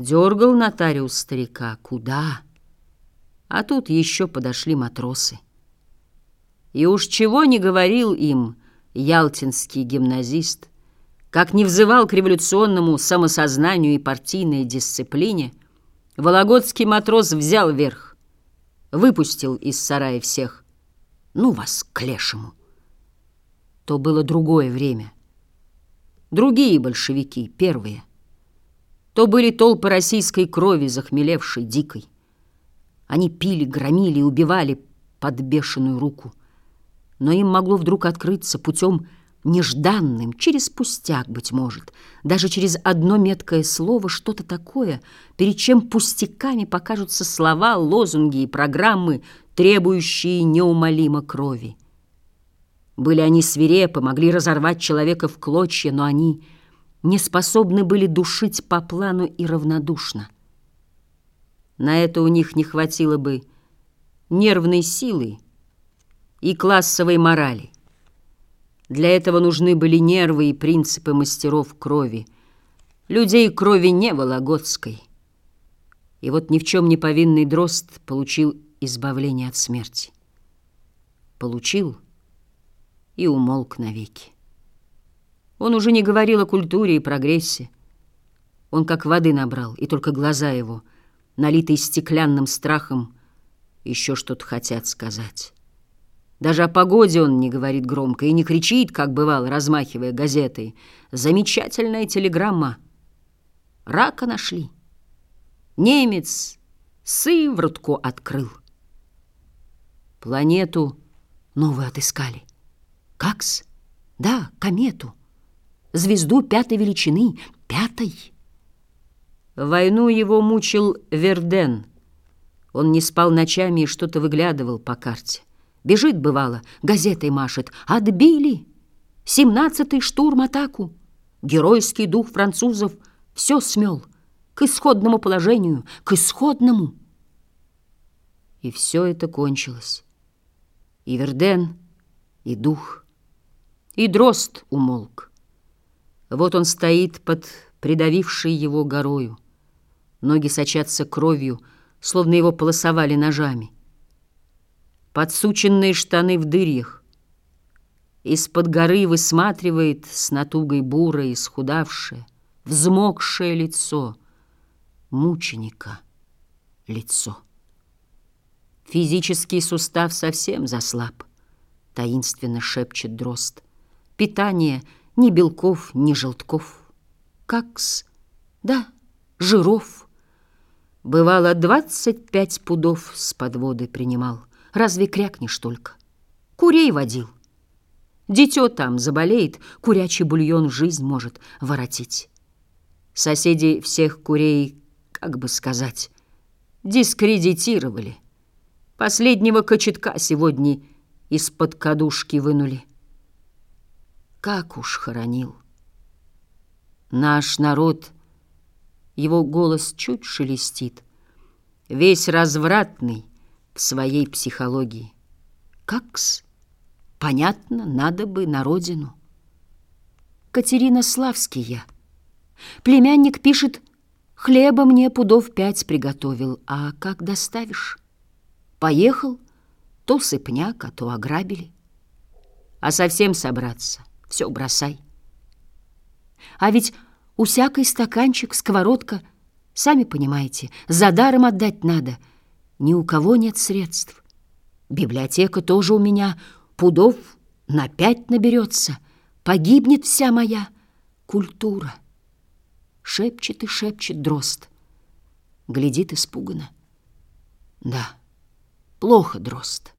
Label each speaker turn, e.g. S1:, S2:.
S1: Дергал нотариус старика. Куда? А тут еще подошли матросы. И уж чего не говорил им ялтинский гимназист, как не взывал к революционному самосознанию и партийной дисциплине, Вологодский матрос взял верх, выпустил из сарая всех. Ну вас к лешему. То было другое время. Другие большевики, первые. То были толпы российской крови, захмелевшей, дикой. Они пили, громили убивали под бешеную руку. Но им могло вдруг открыться путем нежданным, через пустяк, быть может, даже через одно меткое слово, что-то такое, перед чем пустяками покажутся слова, лозунги и программы, требующие неумолимо крови. Были они свирепы, могли разорвать человека в клочья, но они не способны были душить по плану и равнодушно. На это у них не хватило бы нервной силы и классовой морали. Для этого нужны были нервы и принципы мастеров крови, людей крови не вологодской. И вот ни в чем не повинный дрозд получил избавление от смерти. Получил и умолк навеки. Он уже не говорил о культуре и прогрессе. Он как воды набрал, и только глаза его — налитые стеклянным страхом, еще что-то хотят сказать. Даже о погоде он не говорит громко и не кричит, как бывало, размахивая газетой. Замечательная телеграмма. Рака нашли. Немец сыворотку открыл. Планету новую отыскали. Какс? Да, комету. Звезду пятой величины. Пятой. войну его мучил Верден. Он не спал ночами и что-то выглядывал по карте. Бежит, бывало, газетой машет. Отбили! Семнадцатый штурм атаку. Геройский дух французов все смел. К исходному положению, к исходному. И все это кончилось. И Верден, и дух, и дрозд умолк. Вот он стоит под придавившей его горою. Ноги сочатся кровью, словно его полосовали ножами. Подсученные штаны в дырьях. Из-под горы высматривает с натугой бурое, исхудавшее, взмокшее лицо мученика лицо. Физический сустав совсем заслаб, таинственно шепчет дрозд. Питание ни белков, ни желтков. Как-с, да, жиров. Бывало, двадцать пять пудов с подводы принимал. Разве крякнешь только? Курей водил. Дитё там заболеет, курячий бульон жизнь может воротить. Соседи всех курей, как бы сказать, дискредитировали. Последнего кочетка сегодня из-под кадушки вынули. Как уж хоронил. Наш народ, его голос чуть шелестит, весь развратный, в своей психологии. Как-с? Понятно, надо бы на родину. Катерина Славский я. Племянник пишет, хлеба мне пудов пять приготовил, а как доставишь? Поехал, то сыпняк, а то ограбили. А совсем собраться, все бросай. А ведь у всякой стаканчик, сковородка, сами понимаете, за даром отдать надо — ни у кого нет средств. Библиотека тоже у меня пудов на пять наберется. Погибнет вся моя культура. Шепчет и шепчет дрозд. Глядит испуганно. Да, плохо дрозд.